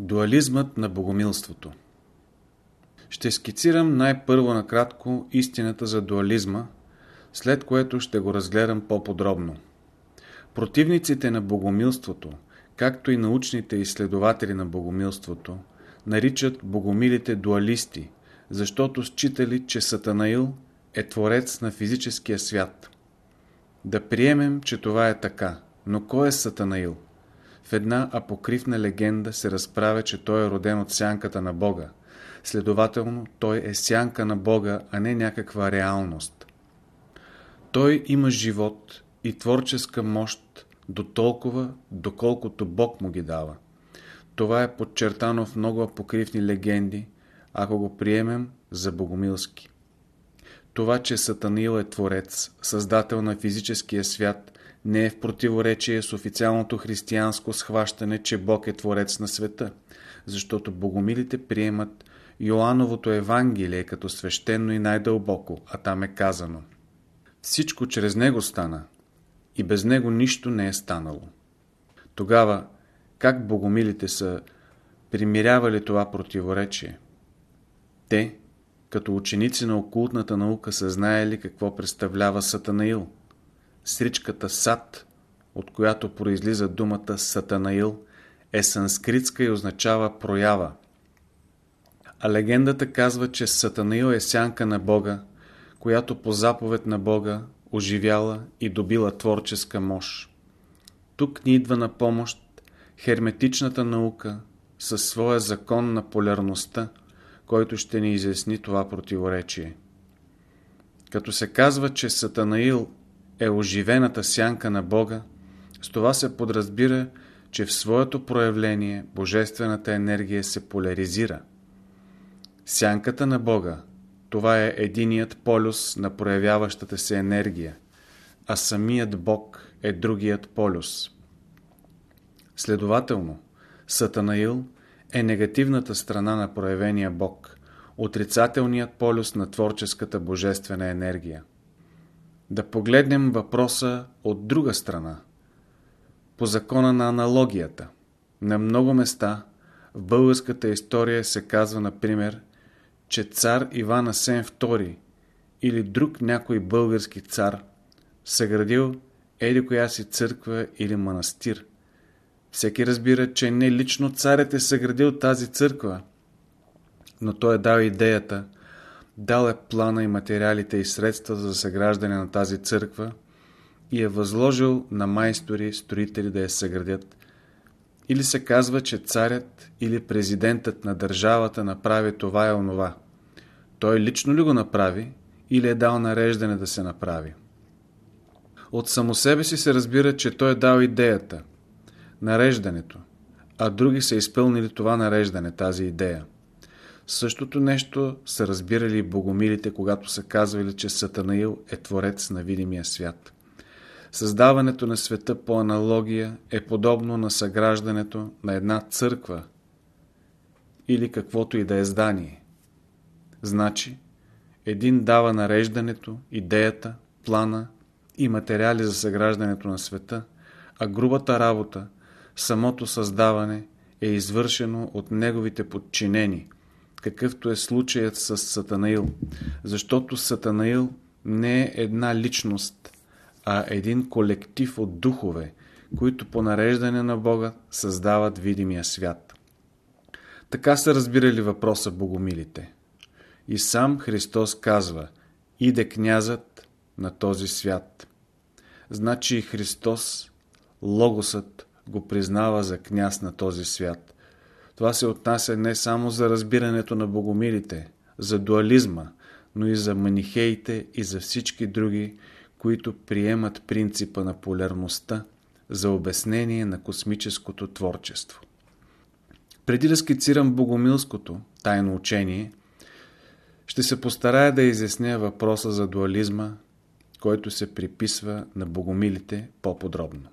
Дуализмът на богомилството Ще скицирам най-първо накратко истината за дуализма, след което ще го разгледам по-подробно. Противниците на богомилството, както и научните изследователи на богомилството, наричат богомилите дуалисти, защото считали, че Сатанаил е творец на физическия свят. Да приемем, че това е така, но кой е Сатанаил? В една апокривна легенда се разправя, че той е роден от сянката на Бога. Следователно, той е сянка на Бога, а не някаква реалност. Той има живот и творческа мощ до толкова, доколкото Бог му ги дава. Това е подчертано в много апокривни легенди, ако го приемем за богомилски. Това, че Сатанил е творец, създател на физическия свят, не е в противоречие с официалното християнско схващане, че Бог е Творец на света, защото богомилите приемат Йоановото Евангелие като свещено и най-дълбоко, а там е казано Всичко чрез Него стана и без Него нищо не е станало. Тогава, как богомилите са примирявали това противоречие? Те, като ученици на окултната наука, са знаели какво представлява Сатанаил – Сричката Сат, от която произлиза думата Сатанаил, е санскритска и означава проява. А легендата казва, че Сатанаил е сянка на Бога, която по заповед на Бога оживяла и добила творческа мощ. Тук ни идва на помощ херметичната наука със своя закон на полярността, който ще ни изясни това противоречие. Като се казва, че Сатанаил е оживената сянка на Бога, с това се подразбира, че в своето проявление божествената енергия се поляризира. Сянката на Бога, това е единият полюс на проявяващата се енергия, а самият Бог е другият полюс. Следователно, Сатанаил е негативната страна на проявения Бог, отрицателният полюс на творческата божествена енергия. Да погледнем въпроса от друга страна. По закона на аналогията. На много места в българската история се казва, например, че цар Иван Асен II или друг някой български цар съградил еди коя си църква или манастир. Всеки разбира, че не лично царят е съградил тази църква, но той е дал идеята – Дал е плана и материалите и средства за съграждане на тази църква и е възложил на майстори, строители да я съградят. Или се казва, че царят или президентът на държавата направи това и онова. Той лично ли го направи или е дал нареждане да се направи? От само себе си се разбира, че той е дал идеята, нареждането, а други са изпълнили това нареждане, тази идея. Същото нещо са разбирали богомилите, когато са казвали, че Сатанаил е творец на видимия свят. Създаването на света по аналогия е подобно на съграждането на една църква или каквото и да е здание. Значи, един дава нареждането, идеята, плана и материали за съграждането на света, а грубата работа, самото създаване е извършено от неговите подчинени – какъвто е случаят с Сатанаил. Защото Сатанаил не е една личност, а един колектив от духове, които по нареждане на Бога създават видимия свят. Така са разбирали въпроса богомилите. И сам Христос казва, иде князът на този свят. Значи и Христос, Логосът, го признава за княз на този свят. Това се отнася не само за разбирането на богомилите, за дуализма, но и за манихеите и за всички други, които приемат принципа на полярността за обяснение на космическото творчество. Преди да скицирам богомилското тайно учение, ще се постарая да изясня въпроса за дуализма, който се приписва на богомилите по-подробно.